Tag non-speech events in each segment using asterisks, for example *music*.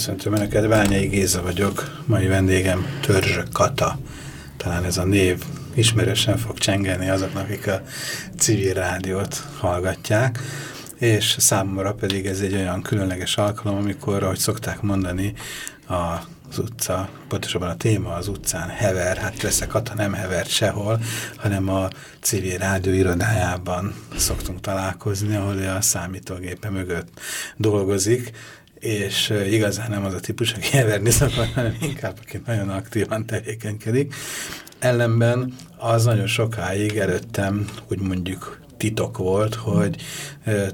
Köszöntöm Önöket, Bányai Géza vagyok, mai vendégem Törzsök Kata. Talán ez a név ismerősen fog csengeni azoknak, akik a civil rádiót hallgatják, és számomra pedig ez egy olyan különleges alkalom, amikor, ahogy szokták mondani, az utca, pontosabban a téma az utcán hever, hát persze Kata nem hevert sehol, hanem a civil rádió irodájában szoktunk találkozni, ahol a számítógépe mögött dolgozik, és igazán nem az a típus, aki heverni szokott, hanem inkább, aki nagyon aktívan tevékenykedik. Ellenben az nagyon sokáig előttem, úgy mondjuk titok volt, hogy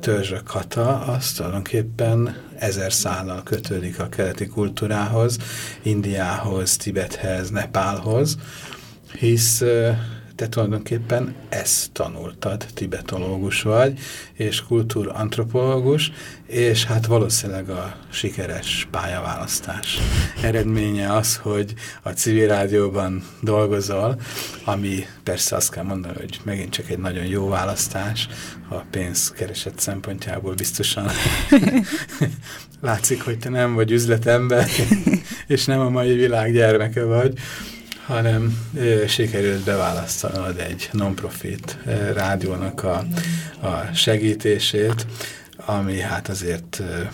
Törzsök Kata az tulajdonképpen ezer szállal kötődik a keleti kultúrához, Indiához, Tibethez, Nepálhoz, hisz te tulajdonképpen ezt tanultad, tibetológus vagy, és kultúrantropológus, és hát valószínűleg a sikeres pályaválasztás eredménye az, hogy a civil rádióban dolgozol, ami persze azt kell mondani, hogy megint csak egy nagyon jó választás, a pénzkereset szempontjából biztosan *laughs* látszik, hogy te nem vagy üzletember, és nem a mai világ gyermeke vagy, hanem e, sikerült beválasztanod egy non-profit rádiónak a, a segítését, ami hát azért e,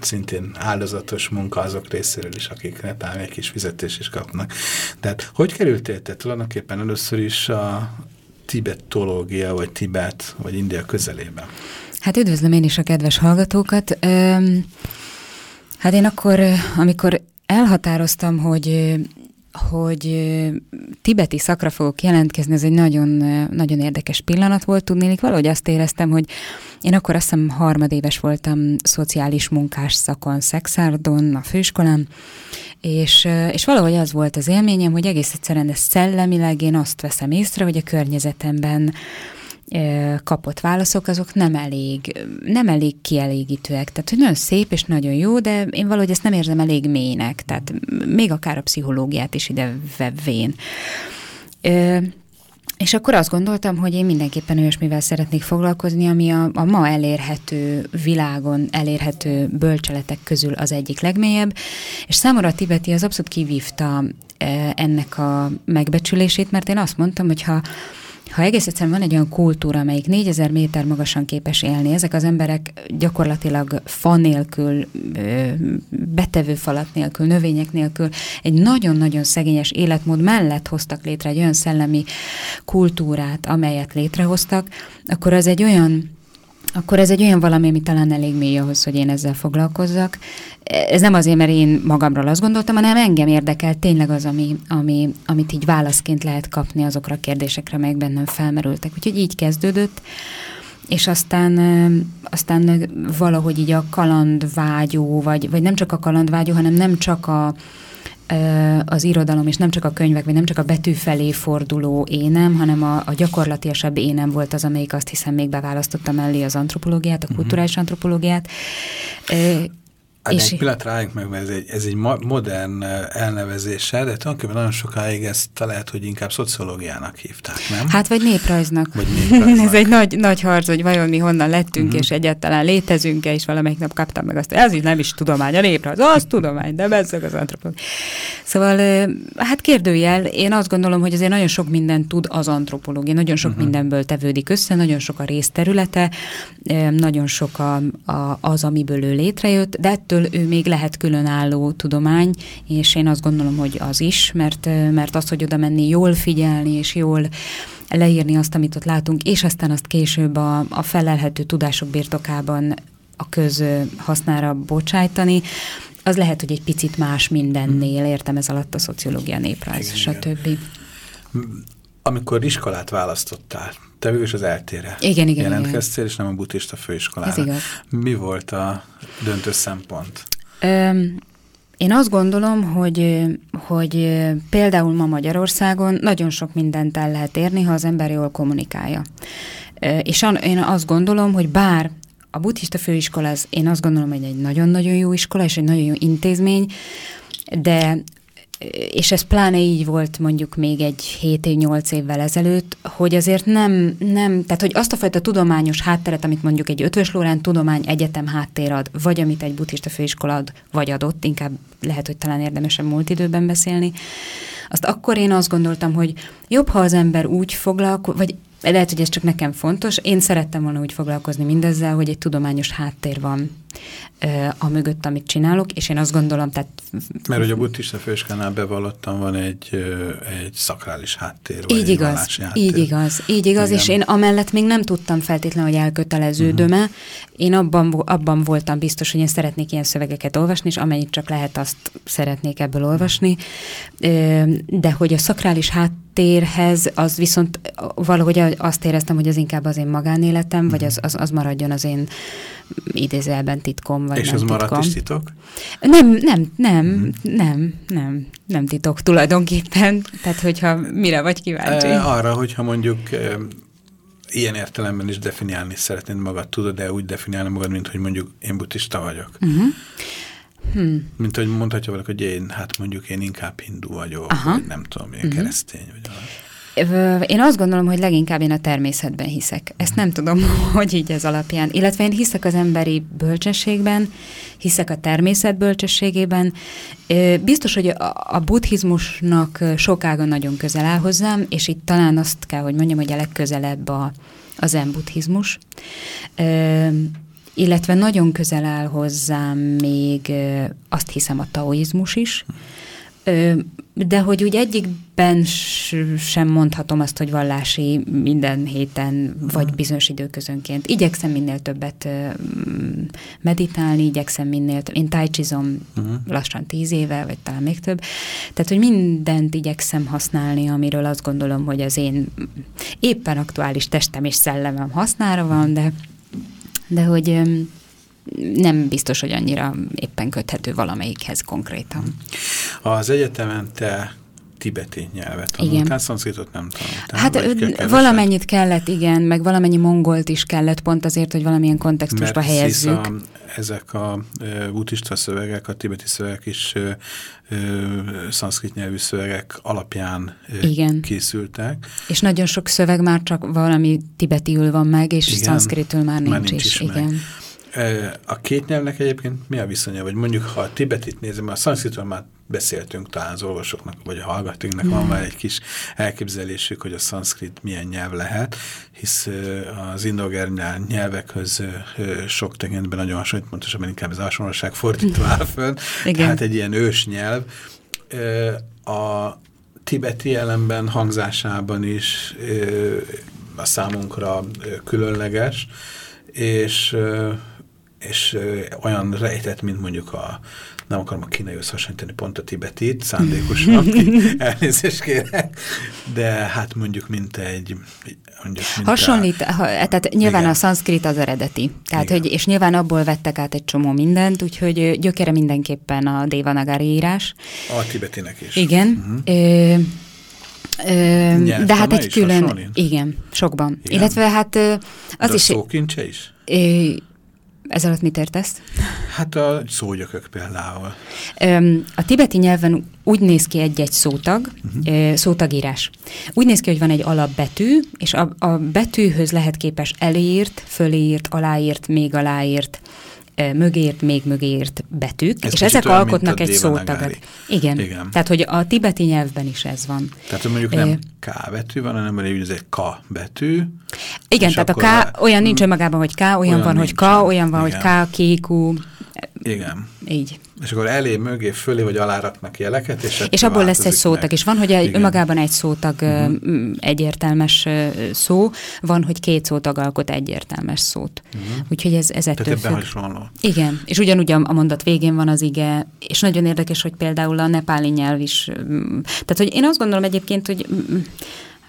szintén áldozatos munka azok részéről is, akik netán egy kis fizetés is kapnak. Tehát hogy kerültél te tulajdonképpen először is a tibetológia, vagy Tibet, vagy India közelében? Hát üdvözlöm én is a kedves hallgatókat. Hát én akkor, amikor elhatároztam, hogy hogy tibeti szakra fogok jelentkezni, ez egy nagyon, nagyon érdekes pillanat volt, tudnélik. Valahogy azt éreztem, hogy én akkor azt hiszem harmadéves voltam szociális munkás szakon Szexárdon, a főiskolán, és, és valahogy az volt az élményem, hogy egész egyszerűen ez szellemileg én azt veszem észre, hogy a környezetemben kapott válaszok, azok nem elég, nem elég kielégítőek. Tehát, hogy nagyon szép és nagyon jó, de én valahogy ezt nem érzem elég mélynek, tehát még akár a pszichológiát is ide vevvén. És akkor azt gondoltam, hogy én mindenképpen olyasmivel szeretnék foglalkozni, ami a, a ma elérhető világon elérhető bölcseletek közül az egyik legmélyebb, és számomra a tibeti az abszolút kivívta ennek a megbecsülését, mert én azt mondtam, hogy ha ha egész egyszerűen van egy olyan kultúra, amelyik 4000 méter magasan képes élni, ezek az emberek gyakorlatilag fa nélkül, betevő falat nélkül, növények nélkül egy nagyon-nagyon szegényes életmód mellett hoztak létre egy olyan szellemi kultúrát, amelyet létrehoztak, akkor az egy olyan akkor ez egy olyan valami, ami talán elég mély ahhoz, hogy én ezzel foglalkozzak. Ez nem azért, mert én magamról azt gondoltam, hanem engem érdekel tényleg az, ami, ami, amit így válaszként lehet kapni azokra a kérdésekre, amelyek bennem felmerültek. Úgyhogy így kezdődött, és aztán, aztán valahogy így a kalandvágyó, vagy, vagy nem csak a kalandvágyó, hanem nem csak a, az irodalom, és nem csak a könyvek, vagy nem csak a betű felé forduló énem, hanem a, a gyakorlatiasabb énem volt az, amelyik azt hiszem még beválasztotta mellé az antropológiát, a mhm. kulturális antropológiát. Hát és egy pillanat rájunk meg, mert ez egy, ez egy modern elnevezése, de tulajdonképpen nagyon sokáig ezt lehet, hogy inkább szociológiának hívták, nem? Hát vagy néprajznak. Vagy *laughs* néprajznak. ez egy nagy, nagy harc, hogy vajon mi honnan lettünk, uh mhm. -huh. és egyáltalán létezünk-e, és valamelyik nap kaptam meg azt, ez így nem is tudomány, a néprajz, az tudomány, de bezzeg az antropológia. Szóval, hát kérdőjel, én azt gondolom, hogy azért nagyon sok minden tud az antropológia, nagyon sok uh mhm. -huh. mindenből tevődik össze, nagyon sok a részterülete, nagyon sok a, a, az, amiből ő létrejött, de ettől ő még lehet különálló tudomány, és én azt gondolom, hogy az is, mert, mert az, hogy oda menni, jól figyelni, és jól leírni azt, amit ott látunk, és aztán azt később a, a felelhető tudások birtokában a köz hasznára bocsájtani, az lehet, hogy egy picit más mindennél, értem ez alatt a szociológia, néprajz, stb. amikor iskolát választottál, te végül is az eltére igen, igen, jelentkeztél, igen. és nem a buddhista főiskolára. Ez igaz. Mi volt a döntő szempont? Öm, én azt gondolom, hogy, hogy például ma Magyarországon nagyon sok mindent el lehet érni, ha az ember jól kommunikálja. És én azt gondolom, hogy bár a buddhista főiskola, az én azt gondolom, hogy egy nagyon-nagyon jó iskola, és egy nagyon jó intézmény, de és ez pláne így volt mondjuk még egy 7-8 évvel ezelőtt, hogy azért nem, nem, tehát hogy azt a fajta tudományos hátteret, amit mondjuk egy Ötvös Lórán tudomány egyetem háttér ad, vagy amit egy buddhista főiskola ad, vagy adott, inkább lehet, hogy talán érdemesebb múlt időben beszélni, azt akkor én azt gondoltam, hogy jobb, ha az ember úgy foglalkozik, vagy lehet, hogy ez csak nekem fontos. Én szerettem volna úgy foglalkozni mindezzel, hogy egy tudományos háttér van a mögött, amit csinálok, és én azt gondolom, tehát... Mert hogy a buddhista főiskánál bevallottam, van egy, egy szakrális háttér. Így igaz, háttér. így igaz, így igaz, Igen. és én amellett még nem tudtam feltétlenül, hogy elköteleződöm-e. Uh mhm. -huh. Én abban, abban voltam biztos, hogy én szeretnék ilyen szövegeket olvasni, és amennyit csak lehet, azt szeretnék ebből olvasni. De hogy a szakrális háttérhez, az viszont valahogy azt éreztem, hogy az inkább az én magánéletem, vagy mhm. az, az, az maradjon az én idézelben titkom, vagy És nem az titkom. maradt is titok? Nem, nem, nem, hmm. nem, nem, nem titok tulajdonképpen. Tehát, hogyha mire vagy kíváncsi? Arra, hogyha mondjuk ilyen értelemben is definiálni szeretnéd magad, tudod de úgy definiálni magad, mint hogy mondjuk én buddhista vagyok. Uh -huh. Hmm. Mint hogy mondhatja valaki, hogy én, hát mondjuk én inkább hindu vagyok, Aha. vagy nem tudom, én uh mhm. -huh. keresztény vagy én azt gondolom, hogy leginkább én a természetben hiszek. Ezt nem tudom, *laughs* hogy így ez alapján. Illetve én hiszek az emberi bölcsességben, hiszek a természet bölcsességében. Biztos, hogy a buddhizmusnak sokága nagyon közel áll hozzám, és itt talán azt kell, hogy mondjam, hogy a legközelebb a, a zen buddhizmus. Illetve nagyon közel áll hozzám még azt hiszem a taoizmus is, de hogy úgy egyikben sem mondhatom azt, hogy vallási minden héten, vagy mhm. bizonyos időközönként. Igyekszem minél többet meditálni, igyekszem minél többet. Én tájcsizom uh mhm. -huh. lassan tíz éve, vagy talán még több. Tehát, hogy mindent igyekszem használni, amiről azt gondolom, hogy az én éppen aktuális testem és szellemem hasznára van, de, de hogy nem biztos, hogy annyira éppen köthető valamelyikhez konkrétan. Az egyetemen te tibeti nyelvet tanultál, szanszkritot nem tanultál? Hát valamennyit kellett, igen, meg valamennyi mongolt is kellett, pont azért, hogy valamilyen kontextusba Mert helyezzük. Ezek a e, buddhista szövegek, a tibeti szövegek is e, szanszkrit nyelvű szövegek alapján e, igen. készültek. És nagyon sok szöveg már csak valami tibetiül van meg, és szanszkritül már nincs, már nincs is. is igen. Meg. A két nyelvnek egyébként mi a viszonya? Vagy mondjuk, ha a tibetit nézem, a szanszkritról már beszéltünk talán az olvasóknak, vagy a hallgatóknak van már egy kis elképzelésük, hogy a szanszkrit milyen nyelv lehet, hisz az indoger nyelvekhöz sok tekintetben nagyon hasonlít, pontosabban inkább az hasonlóság fordítva áll föl, *laughs* tehát egy ilyen ős nyelv. A tibeti jelenben hangzásában is a számunkra különleges, és és olyan rejtett, mint mondjuk a, nem akarom a kínai összehasonlítani pont a tibetit, szándékosan, *laughs* elnézést kérek, de hát mondjuk mint egy... Mondjuk, mint Hasonlít, a, ha, tehát nyilván igen. a szanszkrit az eredeti, tehát hogy, és nyilván abból vettek át egy csomó mindent, úgyhogy gyökere mindenképpen a Devanagari írás. A tibetinek is. Igen. Uh mhm. -huh. Ö, Ö, de hát egy külön, hasonlít? igen, sokban. Igen. Illetve hát az de is... szókincse is? Ö, ez alatt mit értesz? Hát a szógyökök például. A tibeti nyelven úgy néz ki egy-egy szótag, uh-huh. szótagírás. Úgy néz ki, hogy van egy alapbetű, és a, a betűhöz lehet képes elírt, fölírt, aláírt, még aláírt, mögért, még mögért betűk, ez és ezek olyan, alkotnak egy szótagat. Igen. Igen. Tehát, hogy a tibeti nyelvben is ez van. Tehát, hogy mondjuk nem K betű van, hanem ez egy K betű. Igen, tehát a K a... olyan nincs önmagában, hogy K, olyan, olyan van, hogy K, olyan van, Igen. hogy K, K, Igen. Így. És akkor elé, mögé, fölé vagy alá raknak jeleket, és, és abból lesz egy szótag, meg. és van, hogy egy, önmagában egy szótag uh mhm. -huh. egyértelmes szó, van, hogy két szótag alkot egyértelmes szót. Uh mhm. -huh. Úgyhogy ez, ez ettől függ. is van. Igen, és ugyanúgy a, a mondat végén van az ige, és nagyon érdekes, hogy például a nepáli nyelv is, tehát hogy én azt gondolom egyébként, hogy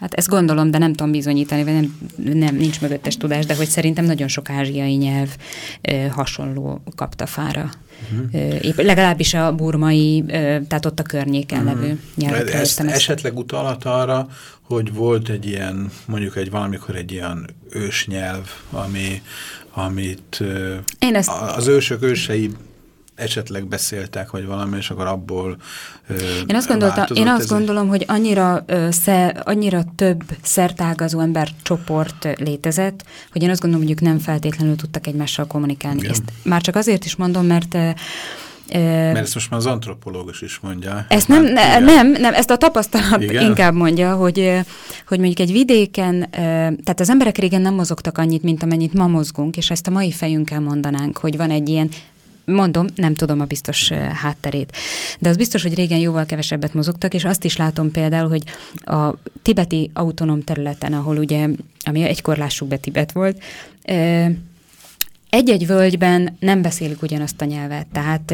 Hát ezt gondolom, de nem tudom bizonyítani, vagy nem, nem nincs mögöttes tudás, de hogy szerintem nagyon sok ázsiai nyelv ö, hasonló kaptafára. Uh-huh. Épp, legalábbis a burmai, ö, tehát ott a környéken uh-huh. levő nyelvekre. Ezt, ezt esetleg utalat arra, hogy volt egy ilyen, mondjuk egy valamikor egy ilyen ősnyelv, ami, amit Én ezt... az ősök ősei esetleg beszéltek, vagy valami, és akkor abból Én azt, gondolta, én azt gondolom, hogy annyira, sze, annyira több szertágazó embercsoport létezett, hogy én azt gondolom, hogy ők nem feltétlenül tudtak egymással kommunikálni. Ezt már csak azért is mondom, mert mert ezt most már az antropológus is mondja. Ezt nem, ne, nem, nem, ezt a tapasztalat Igen? inkább mondja, hogy, hogy mondjuk egy vidéken, tehát az emberek régen nem mozogtak annyit, mint amennyit ma mozgunk, és ezt a mai fejünkkel mondanánk, hogy van egy ilyen Mondom, nem tudom a biztos hátterét. De az biztos, hogy régen jóval kevesebbet mozogtak, és azt is látom például, hogy a tibeti autonóm területen, ahol ugye, ami egykor lássuk be Tibet volt, egy-egy völgyben nem beszélik ugyanazt a nyelvet, tehát,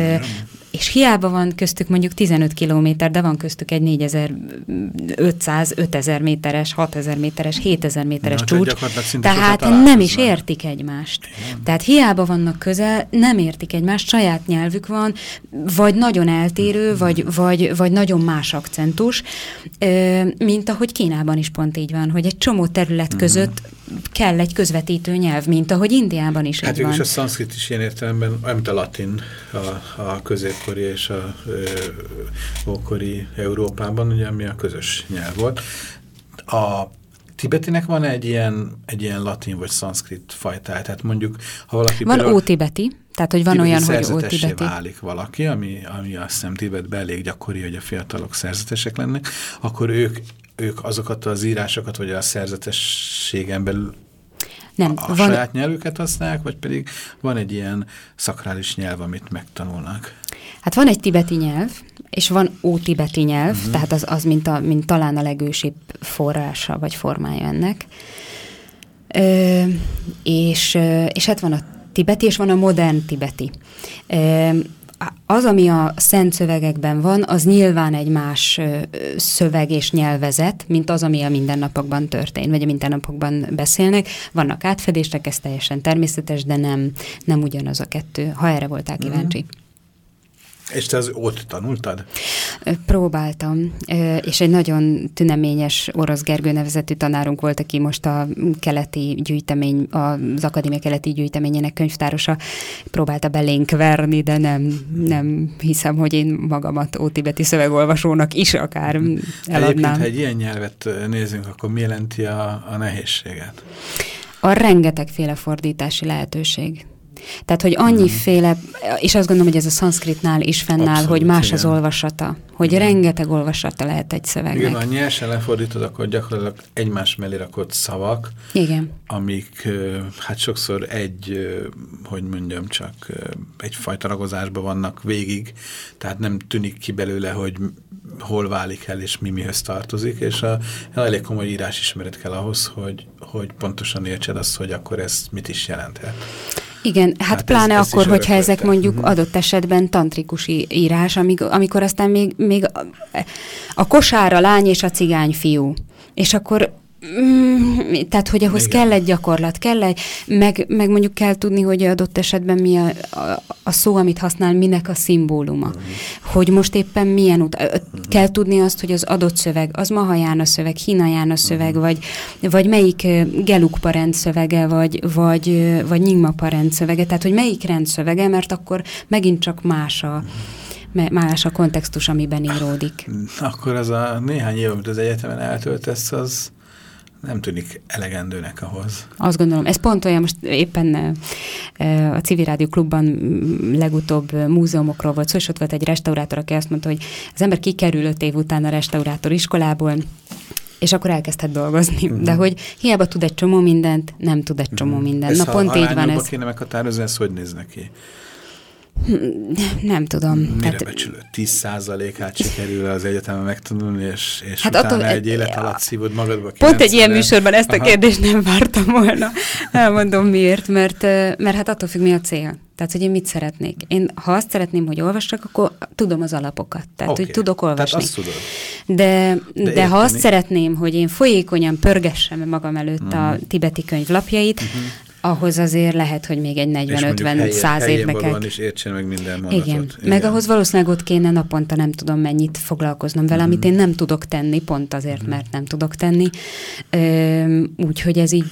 és hiába van köztük mondjuk 15 kilométer, de van köztük egy 4500, 5000 méteres, 6000 méteres, 7000 méteres ja, csúcs, tehát nem is értik egymást. Igen. Tehát hiába vannak közel, nem értik egymást, saját nyelvük van, vagy nagyon eltérő, mm. vagy, vagy, vagy nagyon más akcentus, mint ahogy Kínában is pont így van, hogy egy csomó terület mm. között kell egy közvetítő nyelv, mint ahogy Indiában is hát így van. Hát a szanszkrit is ilyen értelemben, mint a latin a, a középkori és a ókori Európában, ugye, ami a közös nyelv volt. A tibetinek van egy ilyen, egy ilyen latin vagy szanszkrit fajtája? Tehát mondjuk, ha valaki... Van ótibeti, tehát hogy van olyan, hogy ótibeti. válik valaki, ami, ami azt hiszem Tibetben elég gyakori, hogy a fiatalok szerzetesek lennek, akkor ők ők azokat az írásokat, vagy a szerzetességen belül nem, a, a van... saját nyelvüket használják, vagy pedig van egy ilyen szakrális nyelv, amit megtanulnak? Hát van egy tibeti nyelv, és van ótibeti nyelv, uh mhm. -huh. tehát az, az mint, a, mint talán a legősibb forrása, vagy formája ennek. Ö, és, és hát van a tibeti, és van a modern tibeti. Ö, az, ami a szent szövegekben van, az nyilván egy más szöveg és nyelvezet, mint az, ami a mindennapokban történt, vagy a mindennapokban beszélnek. Vannak átfedések, ez teljesen természetes, de nem, nem ugyanaz a kettő, ha erre voltál kíváncsi. Mm. És te az ott tanultad? Próbáltam, és egy nagyon tüneményes orosz Gergő nevezetű tanárunk volt, aki most a keleti gyűjtemény, az akadémia keleti gyűjteményének könyvtárosa, próbálta belénk verni, de nem, nem hiszem, hogy én magamat ótibeti szövegolvasónak is akár eladnám. Egyébként, ha egy ilyen nyelvet nézünk, akkor mi jelenti a, a nehézséget? A rengetegféle fordítási lehetőség. Tehát, hogy annyiféle, és azt gondolom, hogy ez a szanszkritnál is fennáll, Abszolút, hogy más igen. az olvasata, hogy igen. rengeteg olvasata lehet egy szövegnek. Igen, ha nyersen lefordítod, akkor gyakorlatilag egymás mellé rakott szavak, igen. amik hát sokszor egy, hogy mondjam csak, egyfajta ragozásban vannak végig, tehát nem tűnik ki belőle, hogy hol válik el, és mi mihez tartozik, és a, elég komoly írásismeret kell ahhoz, hogy, hogy pontosan értsed azt, hogy akkor ez mit is jelenthet. Igen, hát, hát pláne ez, akkor, hogyha ezek mondjuk mhm. adott esetben tantrikus írás, amik, amikor aztán még, még a, a kosár a lány és a cigány fiú. És akkor tehát, hogy ahhoz Igen. kell egy gyakorlat, kell egy, meg, meg mondjuk kell tudni, hogy adott esetben mi a, a, a szó, amit használ, minek a szimbóluma. Uh-huh. Hogy most éppen milyen út. Uh-huh. Kell tudni azt, hogy az adott szöveg, az Mahaján a szöveg, Hinaján a szöveg, uh-huh. vagy, vagy melyik Gelukpa rendszövege, vagy, vagy, vagy Nyingmapa rendszövege, tehát, hogy melyik rendszövege, mert akkor megint csak más a, uh-huh más a kontextus, amiben íródik. Akkor az a néhány év, amit az egyetemen eltöltesz, az nem tűnik elegendőnek ahhoz. Azt gondolom, ez pont olyan, most éppen a Civil Rádió Klubban legutóbb múzeumokról volt szó, és ott volt egy restaurátor, aki azt mondta, hogy az ember kikerül öt év után a restaurátor iskolából, és akkor elkezdhet dolgozni. Uh-huh. De hogy hiába tud egy csomó mindent, nem tud egy csomó uh-huh. mindent. Ez Na pont így van ez. kéne meghatározni, ez hogy néz neki? Nem tudom. Mire tehát... becsülő? 10%-át sikerül az egyetemen megtanulni, és, és hát utána attól, egy élet alatt szívod magadba Pont egy ilyen műsorban ezt a Aha. kérdést nem vártam volna. Elmondom miért, mert, mert hát attól függ, mi a cél. Tehát, hogy én mit szeretnék. Én, ha azt szeretném, hogy olvassak, akkor tudom az alapokat. Tehát, okay. hogy tudok olvasni. Tehát azt tudod. De, de, de ha azt szeretném, hogy én folyékonyan pörgessem magam előtt -huh. a mhm. tibeti könyv lapjait, mhm. -huh ahhoz azért lehet, hogy még egy 40-50 száz évbe kell. is értsen meg minden mondatot. Igen. Igen, meg ahhoz valószínűleg ott kéne naponta nem tudom mennyit foglalkoznom vele, mm. amit én nem tudok tenni, pont azért, mm. mert nem tudok tenni. Úgyhogy ez így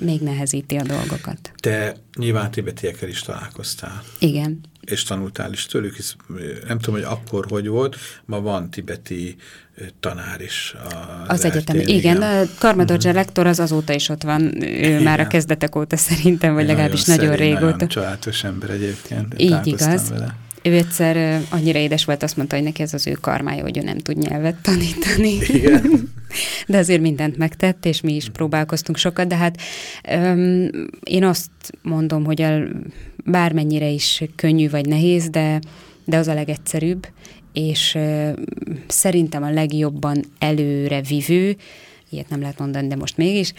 még nehezíti a dolgokat. Te nyilván tibetiekkel is találkoztál. Igen. És tanultál is tőlük, hisz nem tudom, hogy akkor hogy volt, ma van tibeti tanár is. Az, az egyetem, igen. igen. Karmadorja uh -huh. lektor az azóta is ott van, ő igen. már a kezdetek óta szerintem, vagy legalábbis nagyon, nagyon régóta. Nagyon családos ember egyébként. Így igaz. Vele. Ő egyszer annyira édes volt, azt mondta, hogy neki ez az ő karmája, hogy ő nem tud nyelvet tanítani. Igen. *laughs* de azért mindent megtett, és mi is próbálkoztunk sokat, de hát öm, én azt mondom, hogy el, bármennyire is könnyű vagy nehéz, de, de az a legegyszerűbb, és szerintem a legjobban előre vivő, ilyet nem lehet mondani, de most mégis,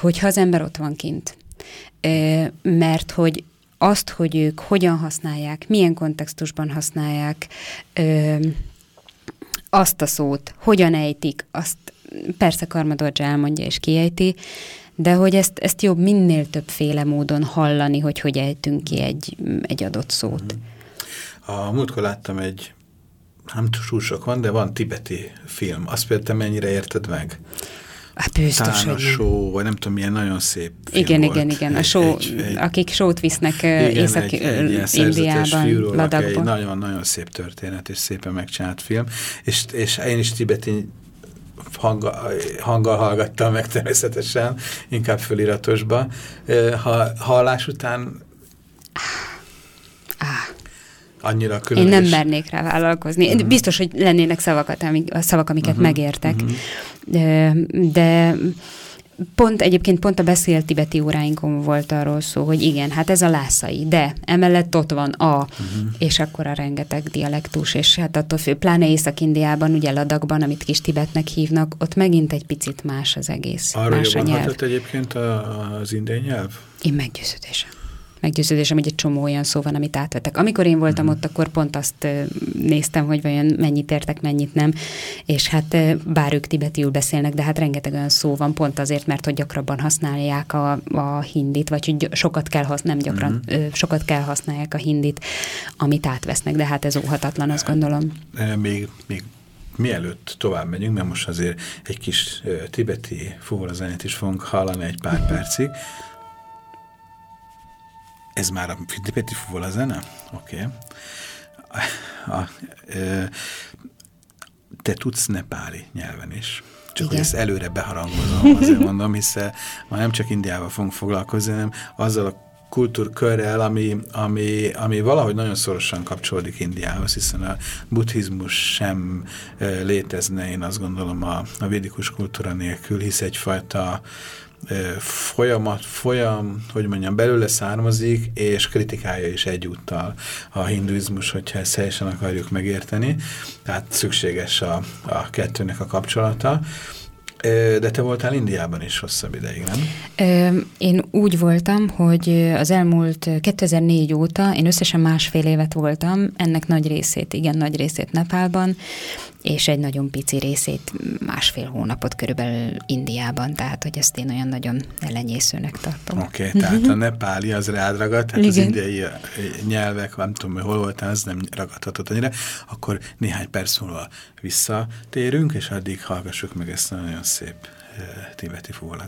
hogyha az ember ott van kint. Mert hogy azt, hogy ők hogyan használják, milyen kontextusban használják azt a szót, hogyan ejtik, azt persze Karmadordzsa elmondja és kiejti, de hogy ezt, ezt jobb minél többféle módon hallani, hogy hogy ejtünk ki egy, egy adott szót. A múltkor láttam egy, nem túl sok van, de van tibeti film. Azt például mennyire érted meg? Hát biztos, Talán a show, vagy nem tudom, milyen nagyon szép Igen, volt. igen, igen. A show, egy, egy, akik sót visznek Észak-Indiában, Ladakban. Nagyon-nagyon szép történet, és szépen megcsinált film. És, és én is tibeti hanggal, hanggal hallgattam meg természetesen, inkább föliratosba. Ha hallás után annyira különös. Én nem mernék rá vállalkozni. Uh mhm. -huh. Biztos, hogy lennének szavakat, amik, szavak, amiket uh mhm. -huh. megértek. Uh mhm. -huh. De Pont egyébként pont a beszélt tibeti óráinkon volt arról szó, hogy igen, hát ez a lászai, de emellett ott van a, uh-huh. és akkor a rengeteg dialektus, és hát attól fő, pláne Észak-Indiában, ugye Ladakban, amit kis Tibetnek hívnak, ott megint egy picit más az egész. Arra más jobban a nyelv. egyébként az indiai nyelv? Én meggyőződésem meggyőződésem, hogy egy csomó olyan szó van, amit átvettek. Amikor én voltam uh-huh. ott, akkor pont azt néztem, hogy vajon mennyit értek, mennyit nem, és hát bár ők tibetiül beszélnek, de hát rengeteg olyan szó van, pont azért, mert hogy gyakrabban használják a, a hindit, vagy hogy sokat kell használni, nem gyakran, uh-huh. sokat kell használják a hindit, amit átvesznek, de hát ez óhatatlan, azt gondolom. Még, még mielőtt tovább megyünk, mert most azért egy kis tibeti fuvorazenét is fogunk hallani egy pár percig, ez már a Tibeti Fuvola zene? Oké. Okay. te tudsz nepáli nyelven is. Csak Igen. hogy ezt előre beharangozom, azért mondom, hiszen ma nem csak Indiával fogunk foglalkozni, hanem azzal a kultúrkörrel, ami, ami, ami valahogy nagyon szorosan kapcsolódik Indiához, hiszen a buddhizmus sem létezne, én azt gondolom, a, a védikus kultúra nélkül, hisz egyfajta folyamat, folyam, hogy mondjam, belőle származik, és kritikája is egyúttal a hinduizmus, hogyha ezt helyesen akarjuk megérteni. Tehát szükséges a, a kettőnek a kapcsolata. De te voltál Indiában is hosszabb ideig, nem? Én úgy voltam, hogy az elmúlt 2004 óta én összesen másfél évet voltam, ennek nagy részét, igen, nagy részét Nepálban, és egy nagyon pici részét másfél hónapot körülbelül Indiában, tehát hogy ezt én olyan nagyon ellenyészőnek tartom. Oké, okay, tehát a nepáli az rád ragadt, tehát Igen. az indiai nyelvek, nem tudom, hogy hol voltál, az nem ragadhatott annyira, akkor néhány perc múlva visszatérünk, és addig hallgassuk meg ezt a nagyon szép tibeti fúvola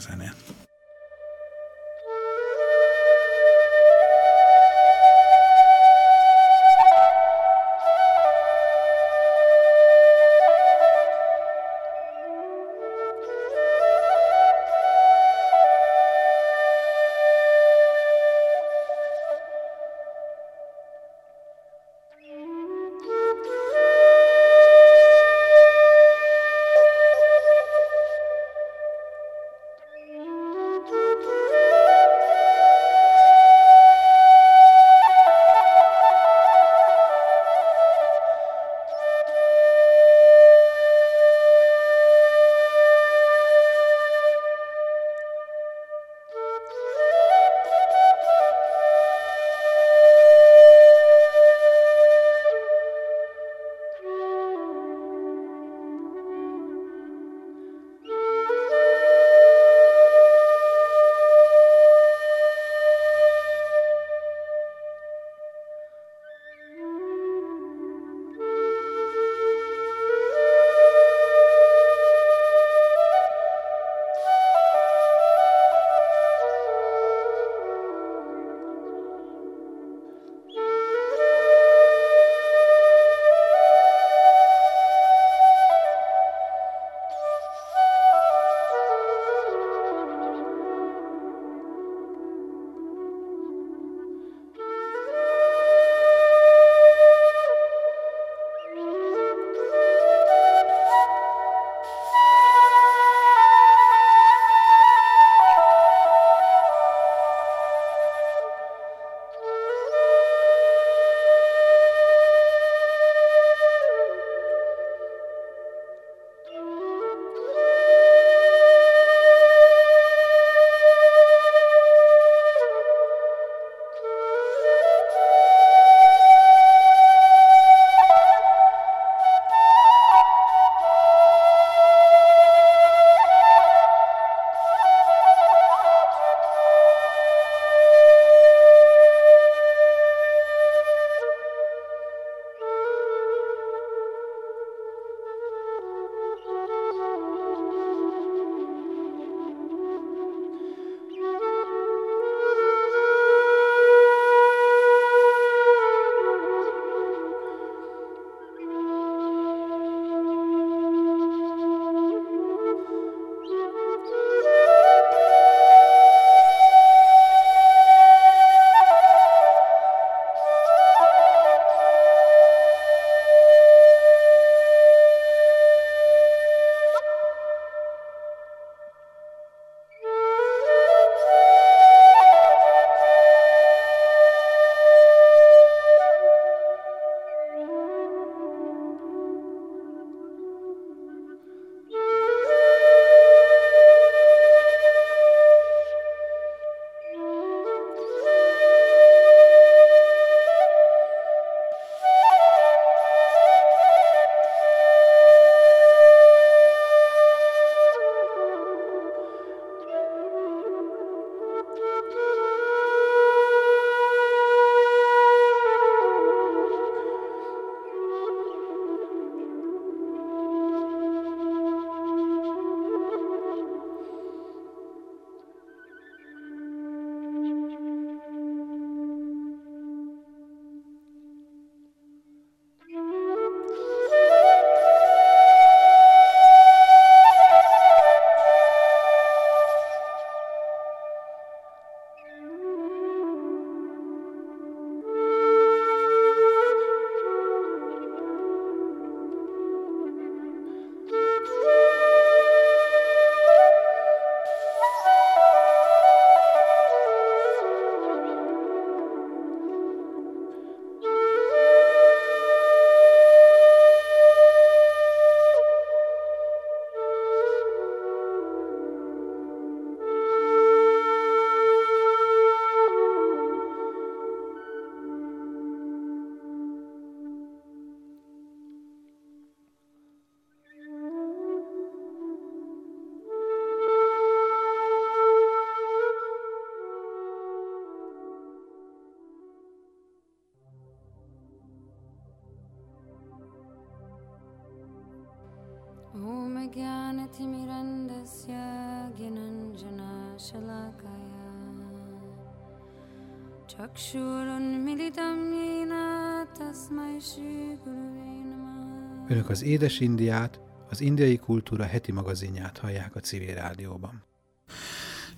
az Édes Indiát, az indiai kultúra heti magazinját hallják a civil rádióban.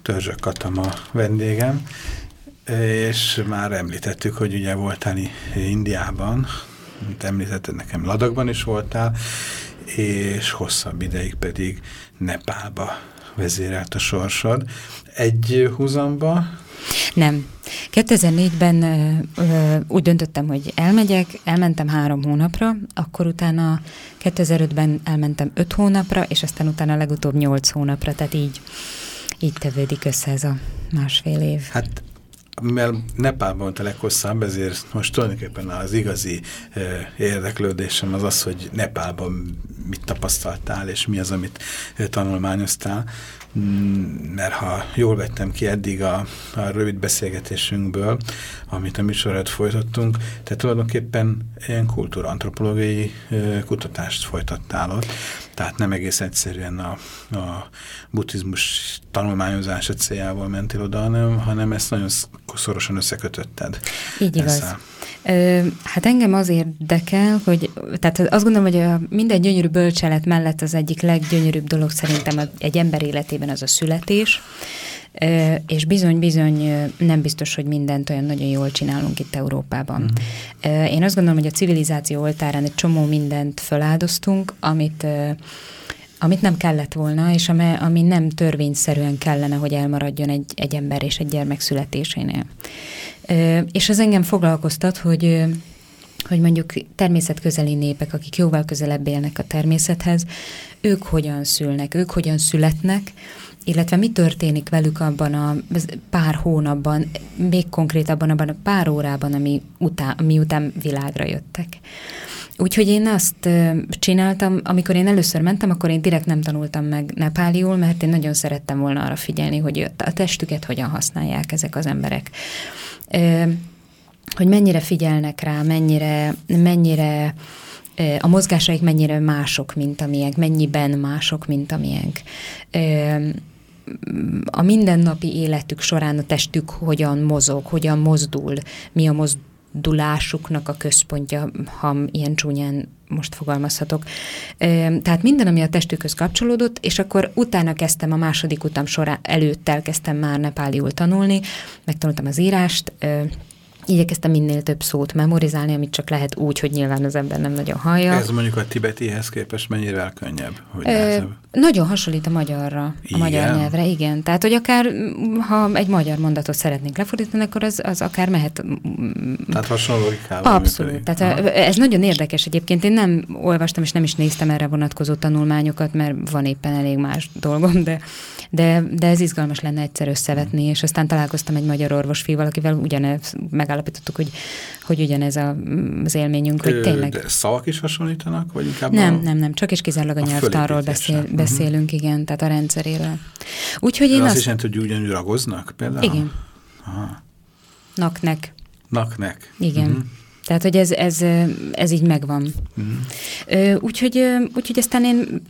Törzsök Katama vendégem, és már említettük, hogy ugye voltál Indiában, mint említetted, nekem Ladakban is voltál, és hosszabb ideig pedig Nepálba vezérelt a sorsod. Egy húzamba? Nem. 2004-ben úgy döntöttem, hogy elmegyek, elmentem három hónapra, akkor utána 2005-ben elmentem öt hónapra, és aztán utána legutóbb nyolc hónapra, tehát így, így tevődik össze ez a másfél év. Hát mivel Nepálban volt a leghosszabb, ezért most tulajdonképpen az igazi érdeklődésem az az, hogy Nepálban mit tapasztaltál, és mi az, amit tanulmányoztál. Mm, mert ha jól vettem ki eddig a, a rövid beszélgetésünkből, amit a műsorát folytattunk, te tulajdonképpen ilyen kultúrantropológiai kutatást folytattál ott, tehát nem egész egyszerűen a, a buddhizmus tanulmányozása céljából mentél oda, hanem, hanem ezt nagyon szorosan összekötötted. Így igaz. Ezzel. Hát engem az érdekel, hogy tehát azt gondolom, hogy a minden gyönyörű bölcselet mellett az egyik leggyönyörűbb dolog szerintem egy ember életében az a születés, és bizony-bizony nem biztos, hogy mindent olyan nagyon jól csinálunk itt Európában. Mm. Én azt gondolom, hogy a civilizáció oltárán egy csomó mindent föláldoztunk, amit amit nem kellett volna, és ami, ami nem törvényszerűen kellene, hogy elmaradjon egy, egy ember és egy gyermek születésénél. És az engem foglalkoztat, hogy hogy mondjuk természetközeli népek, akik jóval közelebb élnek a természethez, ők hogyan szülnek, ők hogyan születnek, illetve mi történik velük abban a pár hónapban, még konkrétabban abban a pár órában, ami után, ami után világra jöttek. Úgyhogy én azt csináltam, amikor én először mentem, akkor én direkt nem tanultam meg nepáliul, mert én nagyon szerettem volna arra figyelni, hogy a testüket hogyan használják ezek az emberek. Hogy mennyire figyelnek rá, mennyire, mennyire a mozgásaik mennyire mások, mint amilyenk, mennyiben mások, mint amilyenk. A mindennapi életük során a testük hogyan mozog, hogyan mozdul, mi a mozdul, mozdulásuknak a központja, ha ilyen csúnyán most fogalmazhatok. Tehát minden, ami a testükhöz kapcsolódott, és akkor utána kezdtem a második utam során, előtt elkezdtem már nepáliul tanulni, megtanultam az írást, igyekeztem minél több szót memorizálni, amit csak lehet úgy, hogy nyilván az ember nem nagyon hallja. Ez mondjuk a tibetihez képest mennyire könnyebb? Hogy Ö, nagyon hasonlít a magyarra, igen? a magyar nyelvre, igen. Tehát, hogy akár, ha egy magyar mondatot szeretnénk lefordítani, akkor az, az akár mehet. Tehát hasonló logikával Abszolút. Működik. Tehát Aha. ez nagyon érdekes egyébként. Én nem olvastam, és nem is néztem erre vonatkozó tanulmányokat, mert van éppen elég más dolgom, de, de, de ez izgalmas lenne egyszer összevetni, és aztán találkoztam egy magyar orvosfival, akivel ugyanez megállapítottuk, hogy, hogy ugyanez a, az élményünk, hogy tényleg... De szavak is hasonlítanak, vagy inkább Nem, a, nem, nem, csak és kizárólag a, a nyelvtanról beszél, uh-huh. beszélünk, igen, tehát a rendszeréről. Úgyhogy én azt... azt... is jelenti, hogy ugyanúgy ragoznak például? Igen. Aha. Naknek. Naknek. Igen. Uh-huh. Tehát, hogy ez, ez, ez így megvan. Mm. Úgyhogy, úgyhogy aztán én,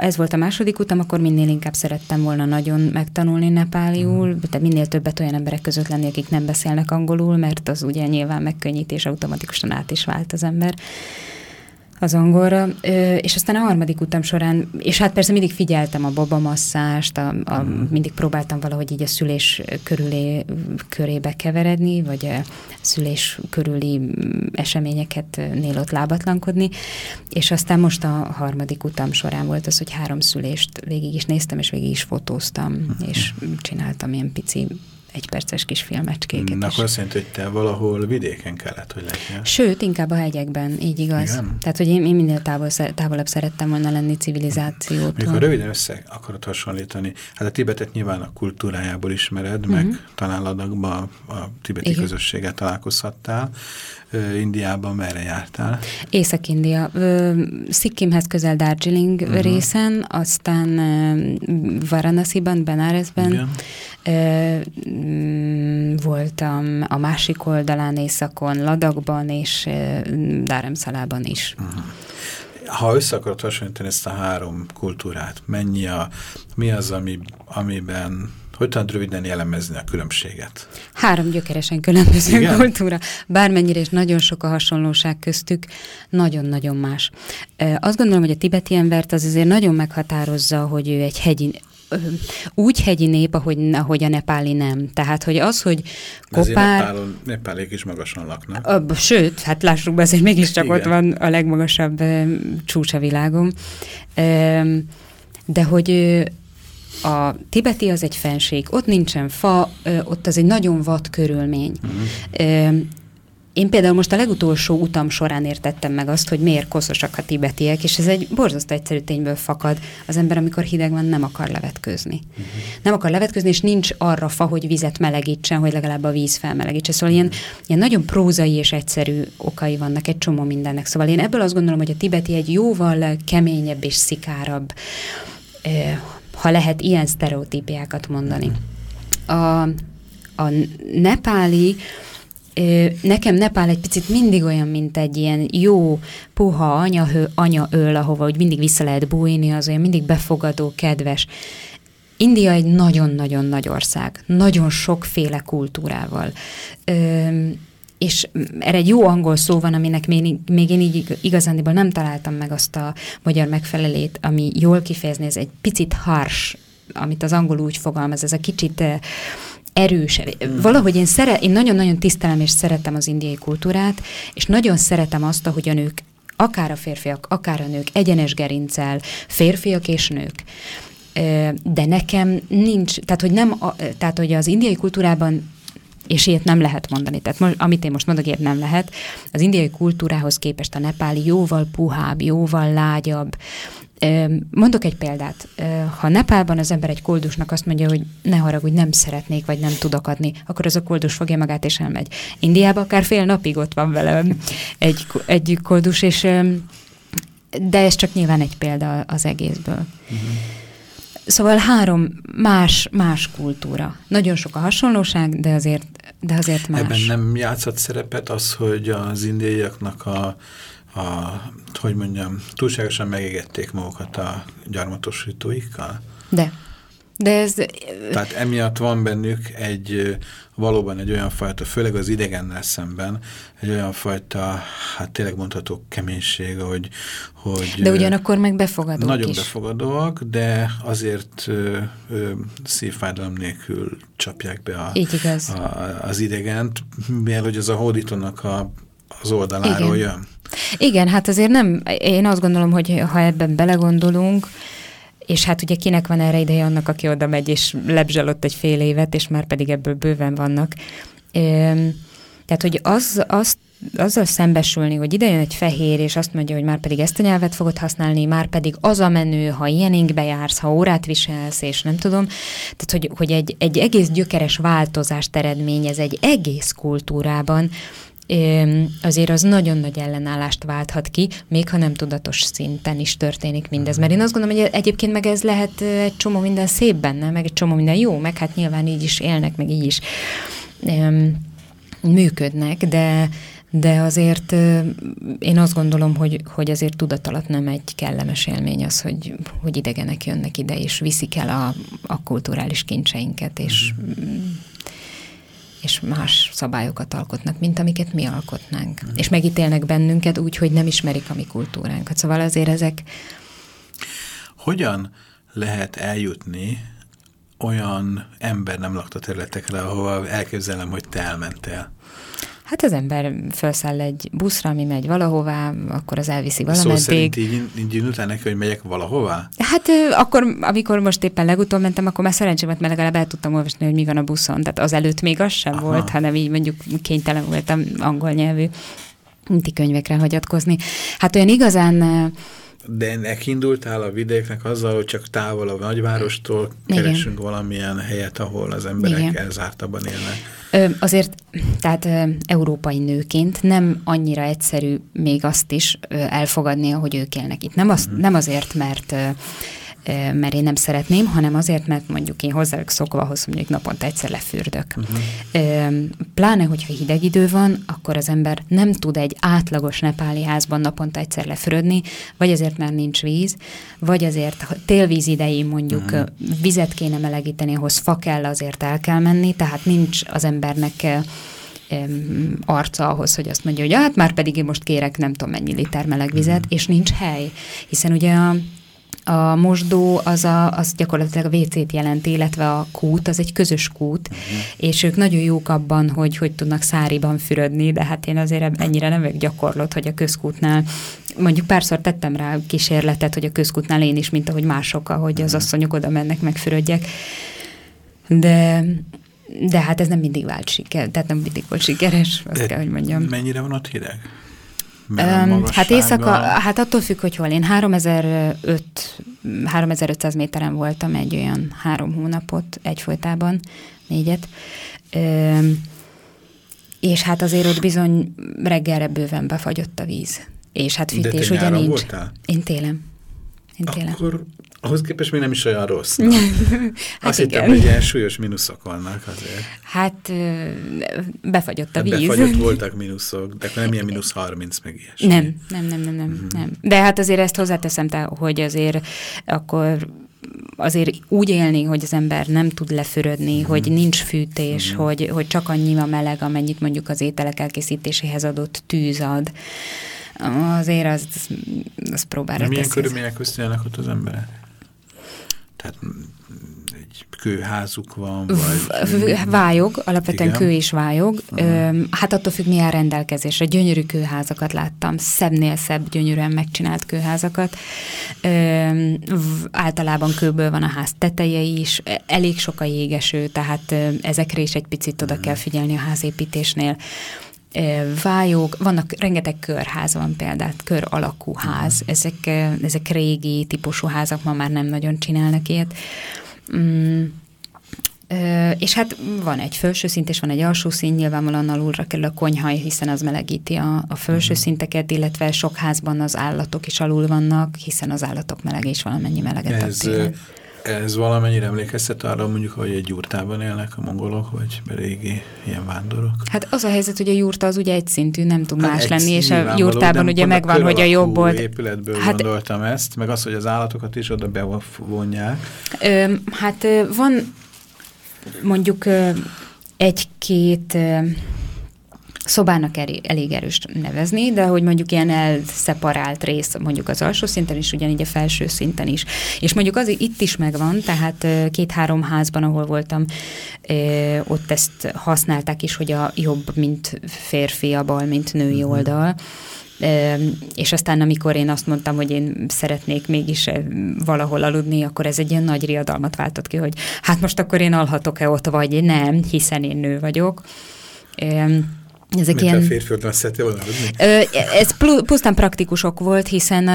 ez volt a második utam, akkor minél inkább szerettem volna nagyon megtanulni nepáliul, mm. de minél többet olyan emberek között lenni, akik nem beszélnek angolul, mert az ugye nyilván megkönnyít, és automatikusan át is vált az ember az angolra, és aztán a harmadik utam során, és hát persze mindig figyeltem a babamasszást, a, a, mm. mindig próbáltam valahogy így a szülés körülé, körébe keveredni, vagy a szülés körüli eseményeket nél ott lábatlankodni, és aztán most a harmadik utam során volt az, hogy három szülést végig is néztem, és végig is fotóztam, mm. és csináltam ilyen pici egyperces kis filmecskéket Na, akkor azt jelenti, hogy te valahol vidéken kellett, hogy legyél. Sőt, inkább a hegyekben, így igaz. Igen? Tehát, hogy én, én minél távol, távolabb szerettem volna lenni civilizációtól. Mikor röviden össze akarod hasonlítani, hát a Tibetet nyilván a kultúrájából ismered, uh -huh. meg mhm. talán Ladakban a tibeti Igen. közösséget találkozhattál. Indiában merre jártál? Észak-India. Szikkimhez közel Darjeeling uh -huh. részen, aztán Varanasi-ban, Benaresben. Mm, voltam a másik oldalán északon, Ladakban és Dáremszalában is. Ha össze akarod hasonlítani ezt a három kultúrát, mennyi a, mi az, ami, amiben hogy tudod röviden jellemezni a különbséget? Három gyökeresen különböző Igen? kultúra. Bármennyire is nagyon sok a hasonlóság köztük, nagyon-nagyon más. Azt gondolom, hogy a tibeti embert az azért nagyon meghatározza, hogy ő egy hegyi, úgy hegyi nép, ahogy, ahogy a nepáli nem. Tehát, hogy az, hogy kopár... Nepálon, nepálék is magasan laknak. A, sőt, hát lássuk be, azért mégiscsak Igen. ott van a legmagasabb csúcs a világon. De hogy a tibeti az egy fenség, ott nincsen fa, ott az egy nagyon vad körülmény. Uh-huh. Én például most a legutolsó utam során értettem meg azt, hogy miért koszosak a tibetiek, és ez egy borzasztó egyszerű tényből fakad. Az ember, amikor hideg van, nem akar levetkőzni. Uh-huh. Nem akar levetkőzni, és nincs arra fa, hogy vizet melegítsen, hogy legalább a víz felmelegítse. Szóval ilyen, ilyen nagyon prózai és egyszerű okai vannak egy csomó mindennek. Szóval én ebből azt gondolom, hogy a tibeti egy jóval keményebb és szikárabb ha lehet ilyen sztereotípiákat mondani. A, a nepáli, nekem Nepál egy picit mindig olyan, mint egy ilyen jó, puha anyahő, anyaöl, ahova úgy mindig vissza lehet bújni, az olyan mindig befogadó, kedves. India egy nagyon-nagyon nagy ország, nagyon sokféle kultúrával és erre egy jó angol szó van, aminek még, még én így igazándiból nem találtam meg azt a magyar megfelelét, ami jól kifejezni, ez egy picit hars, amit az angol úgy fogalmaz, ez a kicsit erős. Valahogy én, szere, én nagyon-nagyon tisztelem és szeretem az indiai kultúrát, és nagyon szeretem azt, ahogy a nők, akár a férfiak, akár a nők egyenes gerincel, férfiak és nők. De nekem nincs, tehát hogy, nem, tehát hogy az indiai kultúrában és ilyet nem lehet mondani. Tehát most, amit én most mondok, ilyet nem lehet. Az indiai kultúrához képest a nepáli jóval puhább, jóval lágyabb. Mondok egy példát. Ha Nepálban az ember egy koldusnak azt mondja, hogy ne haragudj, nem szeretnék, vagy nem tudok adni, akkor az a koldus fogja magát és elmegy. Indiában akár fél napig ott van velem egy, egy koldus, és de ez csak nyilván egy példa az egészből. Uh-huh. Szóval három más, más kultúra. Nagyon sok a hasonlóság, de azért, de azért más. Ebben nem játszott szerepet az, hogy az indiaiaknak a, a hogy mondjam, túlságosan megégették magukat a gyarmatosítóikkal? De. De ez... Tehát emiatt van bennük egy valóban egy olyan fajta, főleg az idegennel szemben, egy olyan fajta, hát tényleg mondható keménység, hogy... hogy de ugyanakkor meg befogadók Nagyon is. befogadóak, de azért ö, ö, szívfájdalom nélkül csapják be a. A, az idegent, mivel hogy az a hódítónak a, az oldaláról Igen. jön. Igen, hát azért nem, én azt gondolom, hogy ha ebben belegondolunk, és hát ugye kinek van erre ideje annak, aki oda megy, és lebzsel ott egy fél évet, és már pedig ebből bőven vannak. Tehát, hogy az, azt azzal szembesülni, hogy ide jön egy fehér, és azt mondja, hogy már pedig ezt a nyelvet fogod használni, már pedig az a menő, ha ilyen inkbe jársz, ha órát viselsz, és nem tudom. Tehát, hogy, hogy egy, egy egész gyökeres változást eredményez egy egész kultúrában, azért az nagyon nagy ellenállást válthat ki, még ha nem tudatos szinten is történik mindez. Mert én azt gondolom, hogy egyébként meg ez lehet egy csomó minden szép benne, meg egy csomó minden jó, meg hát nyilván így is élnek, meg így is működnek, de, de azért én azt gondolom, hogy, hogy azért tudat alatt nem egy kellemes élmény az, hogy, hogy idegenek jönnek ide, és viszik el a, a kulturális kincseinket, és mm és más szabályokat alkotnak, mint amiket mi alkotnánk. Mm. És megítélnek bennünket úgy, hogy nem ismerik a mi kultúránkat. Szóval azért ezek... Hogyan lehet eljutni olyan ember nem lakta területekre, ahova elképzelem, hogy te elmentél? Hát az ember felszáll egy buszra, ami megy valahová, akkor az elviszi valameddig. Szó szerint így, így indult neki, hogy megyek valahová? Hát akkor, amikor most éppen legutóbb mentem, akkor már szerencsém mert legalább el tudtam olvasni, hogy mi van a buszon. Tehát az előtt még az sem Aha. volt, hanem így mondjuk kénytelen voltam angol nyelvű könyvekre hagyatkozni. Hát olyan igazán de ennek indultál a vidéknek azzal, hogy csak távol a nagyvárostól Igen. keresünk valamilyen helyet, ahol az emberek Igen. elzártabban élnek. Ö, azért, tehát ö, európai nőként nem annyira egyszerű még azt is ö, elfogadni, hogy ők élnek itt. Nem, az, uh mhm. -huh. nem azért, mert ö, mert én nem szeretném, hanem azért, mert mondjuk én hozzájuk szokva ahhoz, hogy mondjuk naponta egyszer lefürdök. Uh-huh. Pláne, hogyha hideg idő van, akkor az ember nem tud egy átlagos nepáli házban naponta egyszer lefürödni, vagy azért, mert nincs víz, vagy azért télvíz idején mondjuk uh-huh. vizet kéne melegíteni, ahhoz fa kell, azért el kell menni, tehát nincs az embernek arca ahhoz, hogy azt mondja, hogy hát már pedig én most kérek nem tudom mennyi liter meleg vizet, mm. és nincs hely. Hiszen ugye a, a mosdó az, a, az gyakorlatilag a WC-t jelenti, illetve a kút, az egy közös kút, uh-huh. és ők nagyon jók abban, hogy hogy tudnak száriban fürödni, de hát én azért ennyire nem vagyok gyakorlott, hogy a közkútnál, mondjuk párszor tettem rá kísérletet, hogy a közkútnál én is, mint ahogy mások, ahogy uh-huh. az mhm. asszonyok oda mennek, megfürödjek, de de hát ez nem mindig vált siker, tehát nem mindig volt sikeres, azt kell, hogy mondjam. Mennyire van ott hideg? Um, hát éjszaka, hát attól függ, hogy hol. Én 3005, 3500 méteren voltam egy olyan három hónapot egyfolytában, négyet. Um, és hát azért ott bizony reggelre bőven befagyott a víz. És hát fűtés ugye nincs. Voltál? Én télen. Én télen. Akkor ahhoz képest még nem is olyan rossz. *laughs* hát Azt igen. hittem, hogy ilyen súlyos mínuszok vannak azért. Hát befagyott a hát víz. Befagyott *laughs* voltak mínuszok, de akkor nem ilyen mínusz 30 meg ilyesmi. Nem, nem, nem, nem, nem, mm. nem. De hát azért ezt hozzáteszem, te, hogy azért akkor azért úgy élni, hogy az ember nem tud lefürödni, mm. hogy nincs fűtés, mm. hogy, hogy csak annyi a meleg, amennyit mondjuk az ételek elkészítéséhez adott tűz ad. Azért az, az próbára Milyen körülmények közt ott az emberek? Tehát egy kőházuk van? Vagy... Vályog, alapvetően Igen. kő és vályog. Uh-huh. Hát attól függ, milyen rendelkezésre. Gyönyörű kőházakat láttam, szebbnél szebb, gyönyörűen megcsinált kőházakat. Általában kőből van a ház teteje is, elég sok a jégeső, tehát ezekre is egy picit oda uh-huh. kell figyelni a házépítésnél vályog, vannak rengeteg körház van például, kör alakú ház, ezek, ezek régi típusú házak, ma már nem nagyon csinálnak ilyet. Mm, és hát van egy felső szint, és van egy alsó szint, nyilvánvalóan alulra kell a konyhaj, hiszen az melegíti a, a felső uh-huh. szinteket, illetve sok házban az állatok is alul vannak, hiszen az állatok melege is valamennyi meleget Ez ez valamennyire emlékeztet arra mondjuk, hogy egy jurtában élnek a mongolok, vagy régi ilyen vándorok? Hát az a helyzet, hogy a jurta az ugye egyszintű, nem tud hát más egy lenni, és a jurtában ugye megvan, hogy a jobb old... épületből hát, gondoltam ezt, meg az, hogy az állatokat is oda bevonják. Ö, hát van mondjuk egy-két szobának elég erős nevezni, de hogy mondjuk ilyen elszeparált rész mondjuk az alsó szinten is, ugyanígy a felső szinten is. És mondjuk az itt is megvan, tehát két-három házban, ahol voltam, ott ezt használták is, hogy a jobb, mint férfi, a bal, mint női mhm. oldal. És aztán, amikor én azt mondtam, hogy én szeretnék mégis valahol aludni, akkor ez egy ilyen nagy riadalmat váltott ki, hogy hát most akkor én alhatok-e ott, vagy nem, hiszen én nő vagyok. Ezek Mert ilyen... a férfiak azt szereti Ez pusztán praktikusok volt, hiszen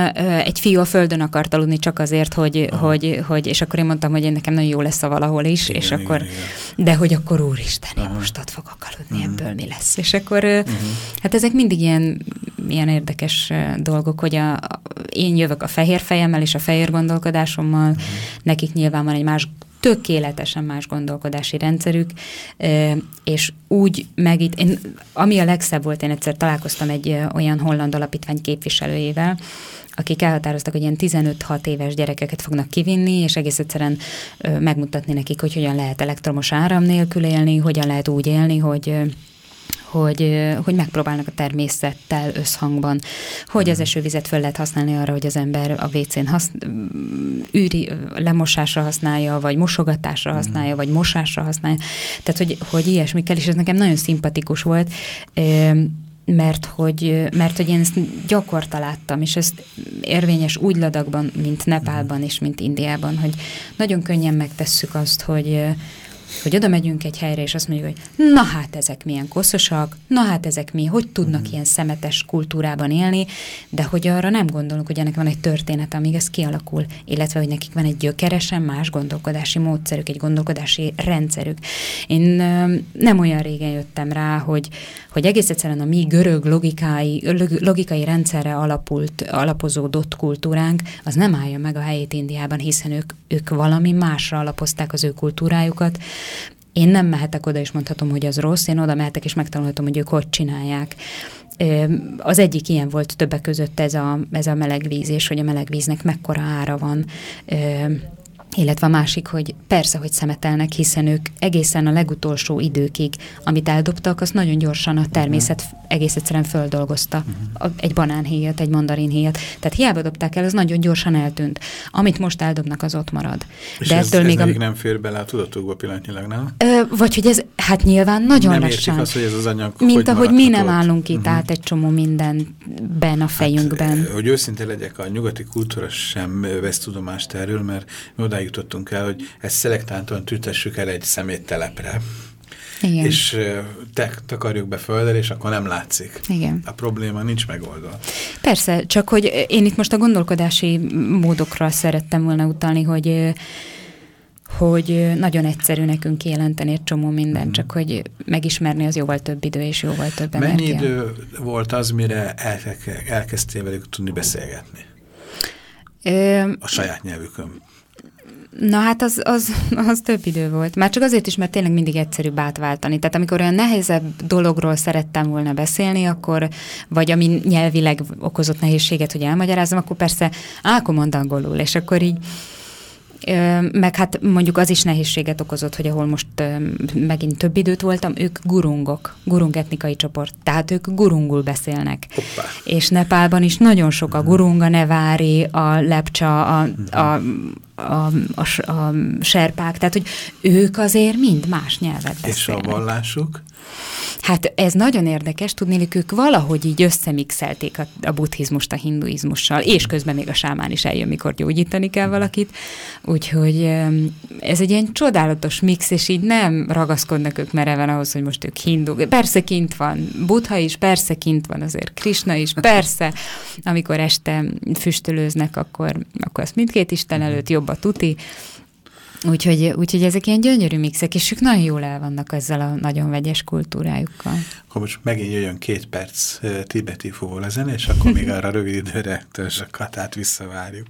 egy fiú a földön akart aludni csak azért, hogy, hogy, hogy, és akkor én mondtam, hogy én nekem nagyon jó lesz a valahol is, igen, és igen, akkor, igen. de hogy akkor úristen, én most ott fogok aludni, uh-huh. ebből mi lesz. És akkor, uh-huh. hát ezek mindig ilyen, ilyen érdekes dolgok, hogy a, én jövök a fehér fejemmel és a fehér gondolkodásommal, uh-huh. nekik nyilván van egy más tökéletesen más gondolkodási rendszerük, és úgy megít, én, ami a legszebb volt, én egyszer találkoztam egy olyan holland alapítvány képviselőjével, akik elhatároztak, hogy ilyen 15-6 éves gyerekeket fognak kivinni, és egész egyszerűen megmutatni nekik, hogy hogyan lehet elektromos áram nélkül élni, hogyan lehet úgy élni, hogy hogy, hogy megpróbálnak a természettel összhangban, hogy az mhm. esővizet föl lehet használni arra, hogy az ember a WC-n hasz, űri, lemosásra használja, vagy mosogatásra mhm. használja, vagy mosásra használja. Tehát, hogy, hogy ilyesmikkel, és ez nekem nagyon szimpatikus volt, mert hogy, mert hogy én ezt gyakorta láttam, és ezt érvényes úgy ladakban, mint Nepálban és mint Indiában, hogy nagyon könnyen megtesszük azt, hogy hogy oda megyünk egy helyre, és azt mondjuk, hogy na hát ezek milyen koszosak, na hát ezek mi, hogy tudnak mm. ilyen szemetes kultúrában élni, de hogy arra nem gondolunk, hogy ennek van egy történet, amíg ez kialakul, illetve hogy nekik van egy gyökeresen más gondolkodási módszerük, egy gondolkodási rendszerük. Én nem olyan régen jöttem rá, hogy, hogy egész egyszerűen a mi görög logikai, logikai rendszerre alapult, alapozódott kultúránk, az nem állja meg a helyét Indiában, hiszen ők, ők valami másra alapozták az ő kultúrájukat. Én nem mehetek oda, és mondhatom, hogy az rossz, én oda mehetek, és megtanulhatom, hogy ők hogy csinálják. Az egyik ilyen volt többek között ez a, ez a melegvíz, és hogy a melegvíznek mekkora ára van illetve a másik, hogy persze, hogy szemetelnek, hiszen ők egészen a legutolsó időkig, amit eldobtak, azt nagyon gyorsan a természet uh-huh. egész egyszerűen földolgozta. Uh-huh. Egy banánhéjat, egy mandarinhéjat. Tehát hiába dobták el, az nagyon gyorsan eltűnt. Amit most eldobnak, az ott marad. És De ez, ettől ez még, még a... nem fér bele a tudatokba pillanatnyilag, nem? Ö, vagy hogy ez, hát nyilván nagyon nem lassan. Az, hogy ez az anyag Mint ahogy mi nem állunk itt uh-huh. át egy csomó mindenben a fejünkben. Hát, hogy őszinte legyek, a nyugati kultúra sem vesz tudomást erről, mert mi oda jutottunk el, hogy ezt szelektántan tütessük el egy szeméttelepre. Igen. És te takarjuk be földre, és akkor nem látszik. Igen. A probléma nincs megoldva. Persze, csak hogy én itt most a gondolkodási módokra szerettem volna utalni, hogy hogy nagyon egyszerű nekünk kijelenteni egy csomó mindent, mm. csak hogy megismerni az jóval több idő és jóval több energia. Mennyi idő volt az, mire elkezdtél velük tudni beszélgetni? Ö, a saját nyelvükön. Na hát az, az, az több idő volt. Már csak azért is, mert tényleg mindig egyszerűbb átváltani. Tehát amikor olyan nehezebb dologról szerettem volna beszélni, akkor, vagy ami nyelvileg okozott nehézséget, hogy elmagyarázom, akkor persze ákomond angolul, és akkor így meg hát mondjuk az is nehézséget okozott, hogy ahol most megint több időt voltam, ők gurungok, gurung etnikai csoport, tehát ők gurungul beszélnek. Hoppá. És Nepálban is nagyon sok a gurunga, nevári, a lepcsa, a, a, a, a, a serpák, tehát hogy ők azért mind más nyelvet beszélnek. És a vallásuk? Hát ez nagyon érdekes, tudni, ők valahogy így összemixelték a, a buddhizmust a hinduizmussal, és közben még a sámán is eljön, mikor gyógyítani kell valakit. Úgyhogy ez egy ilyen csodálatos mix, és így nem ragaszkodnak ők mereven ahhoz, hogy most ők hindu. Persze kint van Buddha is, persze kint van azért Krishna is, persze, amikor este füstölőznek, akkor, akkor azt mindkét Isten előtt jobb a tuti, Úgyhogy, úgyhogy ezek ilyen gyönyörű mixek, és ők nagyon jól el vannak ezzel a nagyon vegyes kultúrájukkal. Akkor most megint jöjjön két perc tibeti fúvólezen, és akkor még *laughs* arra rövid időre törzs katát visszavárjuk.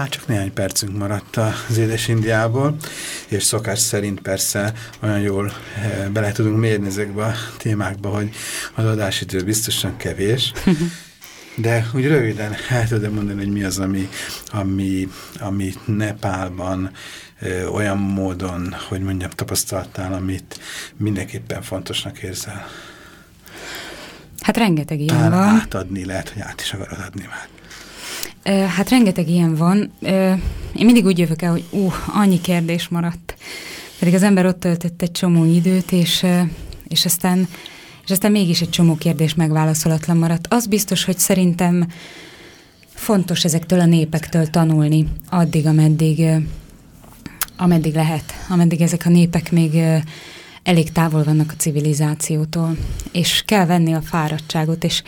Már csak néhány percünk maradt az Édes Indiából, és szokás szerint persze olyan jól eh, bele tudunk mérni ezekbe a témákba, hogy az adásidő biztosan kevés. *laughs* De úgy röviden el tudom mondani, hogy mi az, ami, ami, ami Nepálban ö, olyan módon, hogy mondjam, tapasztaltál, amit mindenképpen fontosnak érzel. Hát rengeteg ilyen Talán van. átadni, lehet, hogy át is akarod adni már. Hát rengeteg ilyen van. Én mindig úgy jövök el, hogy ú, annyi kérdés maradt. Pedig az ember ott töltött egy csomó időt, és, és aztán és aztán mégis egy csomó kérdés megválaszolatlan maradt. Az biztos, hogy szerintem fontos ezektől a népektől tanulni addig, ameddig, ameddig lehet, ameddig ezek a népek még elég távol vannak a civilizációtól, és kell venni a fáradtságot, és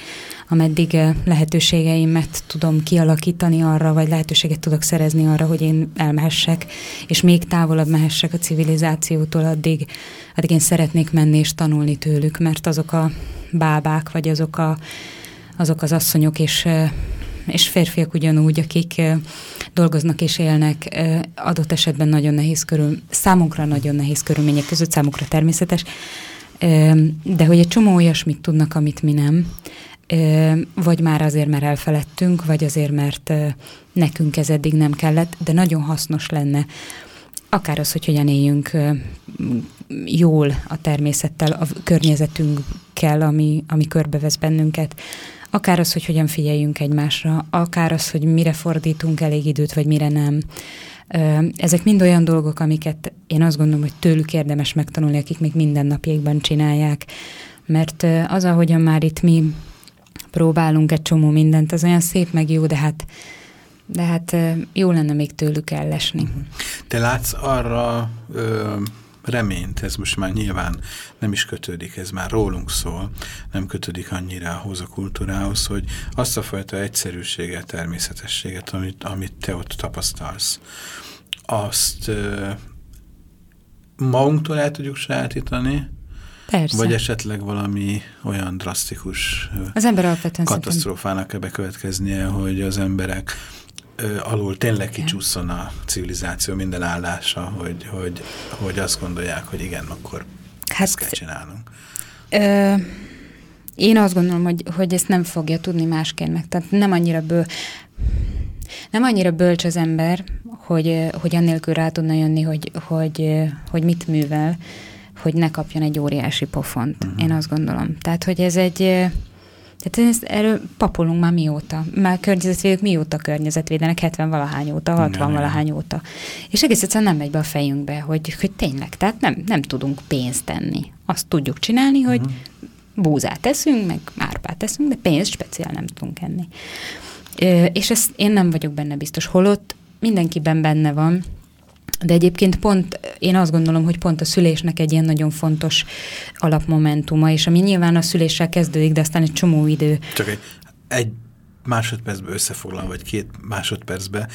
ameddig ö, lehetőségeimet tudom kialakítani arra, vagy lehetőséget tudok szerezni arra, hogy én elmehessek, és még távolabb mehessek a civilizációtól, addig, addig én szeretnék menni és tanulni tőlük, mert azok a bábák, vagy azok, a, azok az asszonyok és, ö, és férfiak ugyanúgy, akik ö, dolgoznak és élnek adott esetben nagyon nehéz körül, számunkra nagyon nehéz körülmények között, számukra természetes, de hogy egy csomó olyasmit tudnak, amit mi nem, vagy már azért, mert elfeledtünk, vagy azért, mert nekünk ez eddig nem kellett, de nagyon hasznos lenne, akár az, hogy hogyan éljünk jól a természettel, a környezetünkkel, ami, ami körbevesz bennünket, akár az, hogy hogyan figyeljünk egymásra, akár az, hogy mire fordítunk elég időt, vagy mire nem. Ezek mind olyan dolgok, amiket én azt gondolom, hogy tőlük érdemes megtanulni, akik még mindennapjékban csinálják. Mert az, ahogyan már itt mi próbálunk egy csomó mindent, az olyan szép meg jó, de hát, de hát jó lenne még tőlük ellesni. Te látsz arra ö, reményt, ez most már nyilván nem is kötődik, ez már rólunk szól, nem kötődik annyira ahhoz a kultúrához, hogy azt a fajta egyszerűséget, természetességet, amit, amit te ott tapasztalsz, azt magunktól el tudjuk sajátítani, Persze. vagy esetleg valami olyan drasztikus Az ember katasztrófának kell bekövetkeznie, hogy az emberek ö, alul tényleg Igen. kicsúszson a civilizáció minden állása, hogy, hogy, hogy azt gondolják, hogy igen, akkor Hát- ezt kell csinálnunk. Ö, én azt gondolom, hogy, hogy ezt nem fogja tudni másként meg. Tehát nem annyira bő, nem annyira bölcs az ember, hogy, hogy annélkül rá tudna jönni, hogy, hogy, hogy mit művel, hogy ne kapjon egy óriási pofont. Uh-huh. Én azt gondolom. Tehát, hogy ez egy... Tehát ezt, erről papolunk már mióta. Már környezetvédők mióta környezetvédenek, 70 valahány óta, 60 Igen, valahány óta. És egész egyszerűen nem megy be a fejünkbe, hogy, hogy tényleg, tehát nem, nem tudunk pénzt tenni. Azt tudjuk csinálni, hogy Mhm. búzát teszünk, meg árpát teszünk, de pénzt speciál nem tudunk enni. Ö, és ezt én nem vagyok benne biztos. Holott mindenkiben benne van, de egyébként pont, én azt gondolom, hogy pont a szülésnek egy ilyen nagyon fontos alapmomentuma, és ami nyilván a szüléssel kezdődik, de aztán egy csomó idő. Csak egy, egy másodpercben összefoglalom, vagy két másodpercben,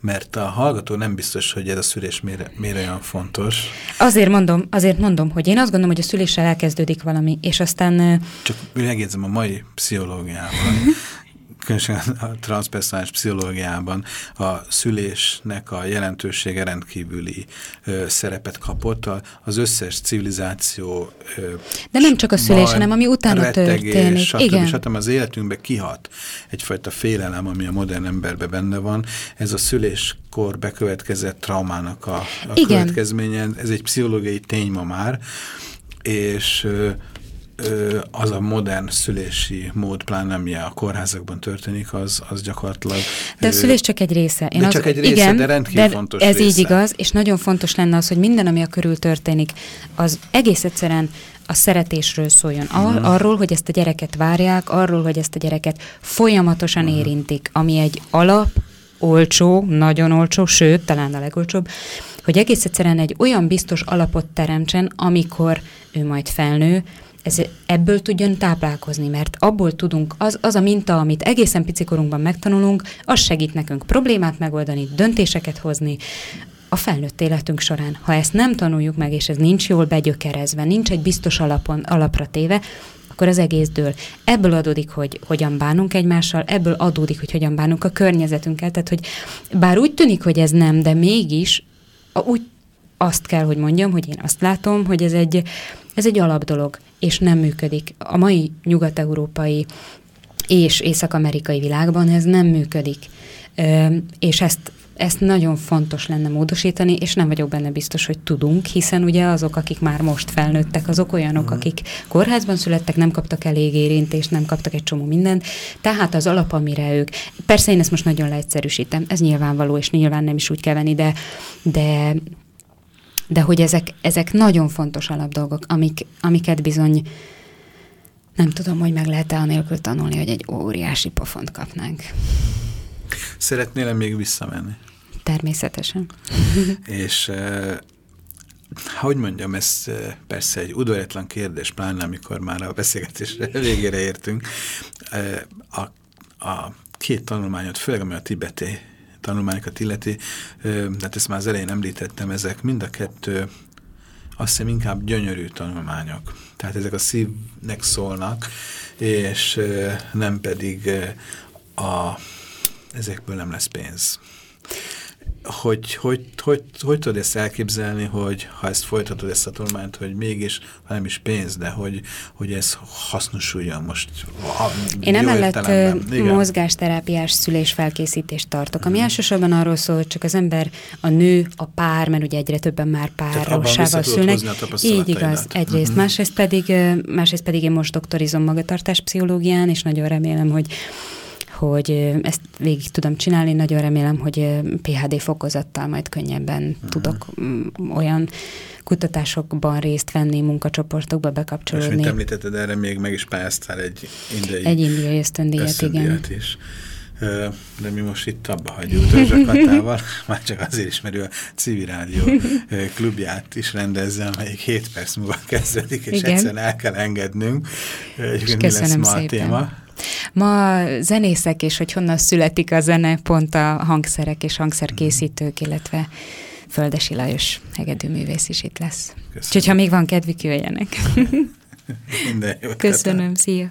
mert a hallgató nem biztos, hogy ez a szülés miért, miért olyan fontos. Azért mondom, azért mondom, hogy én azt gondolom, hogy a szüléssel elkezdődik valami, és aztán Csak megjegyzem a mai pszichológiában, *laughs* különösen a transzpersonális pszichológiában a szülésnek a jelentősége rendkívüli ö, szerepet kapott. A, az összes civilizáció ö, De nem csak a szülés, hanem ami utána rettegés, történik. Stb. Igen. Stb. az életünkbe kihat egyfajta félelem, ami a modern emberben benne van. Ez a szüléskor bekövetkezett traumának a, a Igen. következménye. Ez egy pszichológiai tény ma már, és ö, az a modern szülési mód, pláne ami a kórházakban történik, az, az gyakorlatilag... De a szülés csak egy része. de csak egy része, igen, de rendkívül de fontos ez így része. igaz, és nagyon fontos lenne az, hogy minden, ami a körül történik, az egész egyszerűen a szeretésről szóljon. Ar- Mhm. Arról, hogy ezt a gyereket várják, arról, hogy ezt a gyereket folyamatosan Mhm. érintik, ami egy alap, olcsó, nagyon olcsó, sőt, talán a legolcsóbb, hogy egész egyszerűen egy olyan biztos alapot teremtsen, amikor ő majd felnő, ez, ebből tudjon táplálkozni, mert abból tudunk, az, az a minta, amit egészen picikorunkban megtanulunk, az segít nekünk problémát megoldani, döntéseket hozni a felnőtt életünk során. Ha ezt nem tanuljuk meg, és ez nincs jól begyökerezve, nincs egy biztos alapon, alapra téve, akkor az egész dől. Ebből adódik, hogy hogyan bánunk egymással, ebből adódik, hogy hogyan bánunk a környezetünkkel. Tehát, hogy bár úgy tűnik, hogy ez nem, de mégis úgy azt kell, hogy mondjam, hogy én azt látom, hogy ez egy, ez egy alapdolog, és nem működik. A mai nyugat-európai és észak-amerikai világban ez nem működik. És ezt ezt nagyon fontos lenne módosítani, és nem vagyok benne biztos, hogy tudunk, hiszen ugye azok, akik már most felnőttek, azok olyanok, mm. akik kórházban születtek, nem kaptak elég érintést, nem kaptak egy csomó mindent, tehát az alap, amire ők, persze én ezt most nagyon leegyszerűsítem, ez nyilvánvaló, és nyilván nem is úgy kell venni, de, de, de hogy ezek, ezek nagyon fontos alapdolgok, amik, amiket bizony nem tudom, hogy meg lehet-e anélkül tanulni, hogy egy óriási pofont kapnánk. Szeretnél-e még visszamenni? Természetesen. *laughs* És eh, hogy mondjam, ez persze egy udvariatlan kérdés, pláne amikor már a beszélgetés *laughs* végére értünk. A, a két tanulmányot, főleg ami a tibeti tanulmányokat illeti, hát ezt már az elején említettem, ezek mind a kettő azt hiszem inkább gyönyörű tanulmányok. Tehát ezek a szívnek szólnak, és nem pedig a ezekből nem lesz pénz. Hogy, hogy, hogy, hogy tudod ezt elképzelni, hogy ha ezt folytatod, ezt a tanulmányt, hogy mégis, ha nem is pénz, de hogy, hogy ez hasznosuljon most. Ha Én emellett mozgásterápiás szülésfelkészítést tartok, ami mm. elsősorban arról szól, hogy csak az ember, a nő, a pár, mert ugye egyre többen már párossával szülnek. Így igaz, egyrészt. Mm -hmm. másrészt, pedig, másrészt pedig én most doktorizom magatartáspszichológián, és nagyon remélem, hogy hogy ezt végig tudom csinálni. Nagyon remélem, hogy PHD fokozattal majd könnyebben uh-huh. tudok mm, olyan kutatásokban részt venni, munkacsoportokba bekapcsolódni. És mint említetted, erre még meg is pályáztál egy indiai, egy indiai ösztöndíjat, igen. is. De mi most itt abba hagyjuk Törzsakatával, *laughs* már csak azért is, mert ő a civil rádió klubját is rendezze, amelyik 7 perc múlva kezdődik, és Igen. egyszerűen el kell engednünk. És mi lesz ma szépen. a téma? Ma zenészek, és hogy honnan születik a zene, pont a hangszerek és hangszerkészítők, illetve Földesi Lajos hegedűművész is itt lesz. Úgyhogy ha még van kedvük, jöjjenek. *laughs* Minden jó. Köszönöm, szia!